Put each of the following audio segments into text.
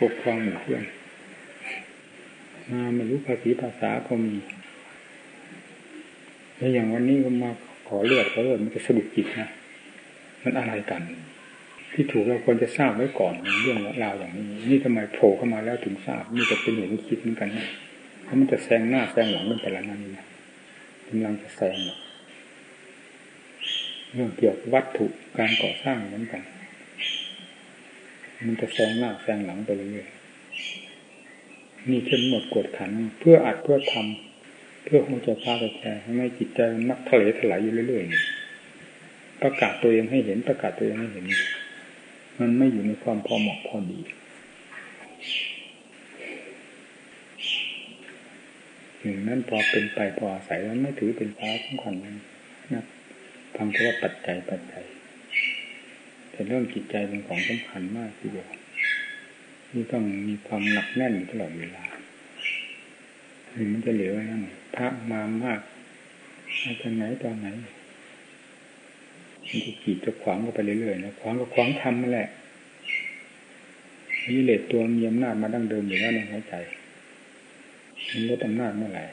ปกครองหมู่เพื่อนมาไม่รู้ภาษีภาษาก็มีแล้วอย่างวันนี้ก็มาขอเลือดขอเลือดมันจะสะดุดจิตนะมันอะไรกัน ที่ถูกเราควรจะทราบไว้ก่อนเรื่องราวอย่างนี้ นี่ทำไมโผล่เข้ามาแล้วถึงทราบนี่จะเป็นเห็นคิดเหมือนกันนะเพราะมันจะแซงหน้าแซงหลังกันไปแล้วนั่นนะกำลังจะแซงเรื่องเกี่ยวกับวัตถุการก่อสร้างเหมือนกัน มันจะแซงหน้าแซงหลังไปเรื่อยๆนี่เป็นหมดกวดขัน เพื่ออัดเพื่อทำเพื่อคงจะพาไปแชร์ให้จิตใจมันนักทะเลถลายอยู่เรื่อยๆประกาศตัวเองให้เห็นประกาศตัวเองให้เห็น มันไม่อยู่ในความพอเหมาะพอดีหนึ่งนั้นพอเป็นไปพออาศัยแล้วไม่ถือเป็นสาสำคัญนะฟังแค่ว่าปัจจัยปัจจัย แต่เรื่องจิตใจเป็นของสำคัญมากทีเดียวนี่ต้องมีความหนักแน่นตลอดเวลาหรือมันจะเหลือไว้นั่นพระมามากมาจากไหนตอนไหนมันจะขีดจะขวางก็ไปเรื่อยๆนะขวางก็ขวางทำนั่นแหละนี่เลสตัวมีอำนาจมาดั้งเดิมอยู่แล้วในหัวใจมันลดอำนาจเมื่อไหร่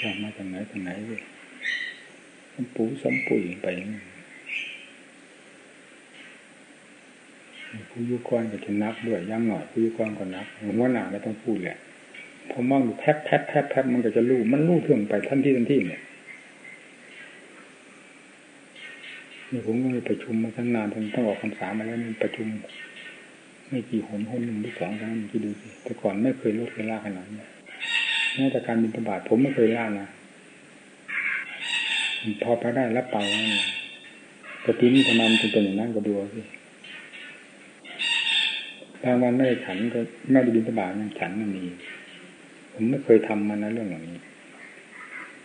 ทราบมาจากไหนจากไหนเลย สัมปูสัมปุ๋ยไปผู้ยุกรก็จะนับด้วยย่างหน่อยผู้ยุกรก็นับผมว่าหนาไม่ต้องพูดแหละพอมองดูแทบแทบแทบแทบมันก็จะรู้มันรู้เรื่องไปท่านทีท่านทีเนี่ยนี่ผมก็ไปประชุมมาตั้งนานจนต้องออกคำสามาแล้วมันประชุม ไม่กี่หนหนหนึ่งหรือสองครั้งที่ดูสิแต่ก่อนไม่เคยลดเวลาขนาดนี้แม้แต่การบินตบาทผมไม่เคยล่านะ พอไปได้รับไปแล้วแต่ปีนี้ทำไมมันเป็นอย่างนั้นก็ดูสิบางวันไม่ได้ฉันก็ไม่ได้บินตบาทยังฉันมันมีผมไม่เคยทำมานะเรื่องอย่านี้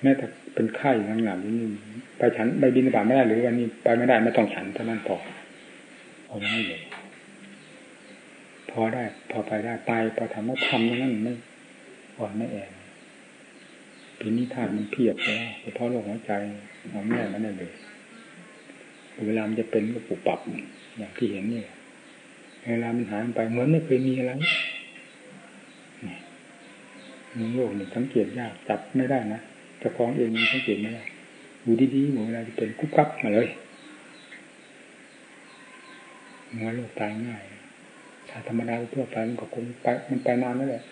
แม้แต่เป็นไข้ทั้งหลังนี่ไปฉันไปบินตบาทไม่ได้หรือวันนี้ไปไม่ได้ไม่ต้องฉันเท่านั้นพอพอได้เลยพอได้ พอไปได้ไปพอทำว่าทำนั้นไม่อ่อนไม่แอ ปีนี้ธาตุมันเพียบแล้วเฉพาะโรคหัวใจเอาแม่มาได้เลย เวลามันจะเป็นก็ปุบปับอย่างที่เห็นนี่เวลามันหายไปเหมือนไม่เคยมีอะไรนี่โลกนี่สังเกตยากจับไม่ได้นะจะคล้องเองมันสังเกตไม่ได้อยู่ดีๆเหมือนเวลาจะเป็นกุ๊บกับมาเลยเมื่อโรคตายง่ายถ้าธรรมดาทั่วไปมันก็คงไปมันไปนานนั่นแหละ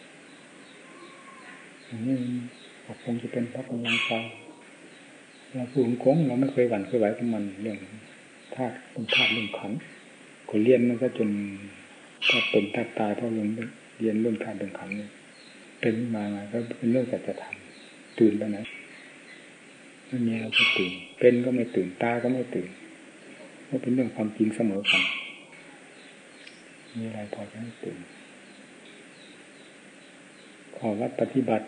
อย่างนี้ คงจะเป็นเพราะกำลังใจเราพูดโค้งเราไม่เคยหวั่นเคยไหวกับมันเรื่องธาตุเป็นธาตุเรื่องขันก็เรียนมันก็จนถ้าเป็นธาตตายเพราะเรียนเรียนเรื่องธาตุเป็นขันเป็นมาไงก็เป็นเรื่องสัจธรรมตื่นไปไหนไม่มีอะไรก็ตื่น เป็นก็ไม่ตื่นตาก็ไม่ตื่นก็เป็นเรื่องความจริงเสมอกันมีอะไรพอจะให้ตื่นขอวัดปฏิบัติ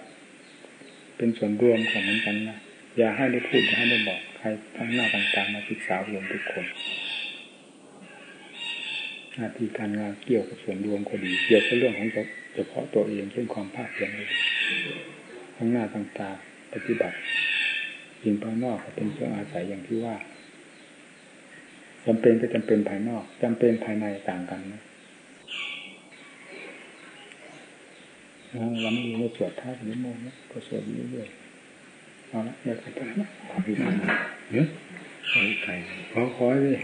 เป็นส่วนรวมของมือนกันนะอย่าให้ได้พูดอย่าให้ได้บอกใครทั้งหน้าต่างๆมาศึกษารวมทุกคนหน้าที่การงานเกี่ยวกับส่วนรวมก็ดี เกี่ยวกับเรื่องของเฉพาะตัวเองเช่นความภาคเพียรเลยทั้งหน้าต่างๆปฏิบัติยิงภายนอกก็เป็นเครื่องอาศัยอย่างที่ว่าจำเป็นก็จำเป็นภายนอกจำเป็นภายในต่างกันนะ เราไม่รู้ว่าสวดท่าหรือโมงนะก็สวดเรื่อยๆเอาละเดี๋ยวไปนะขอพิจารณาเนอะขอใครขอขอเลย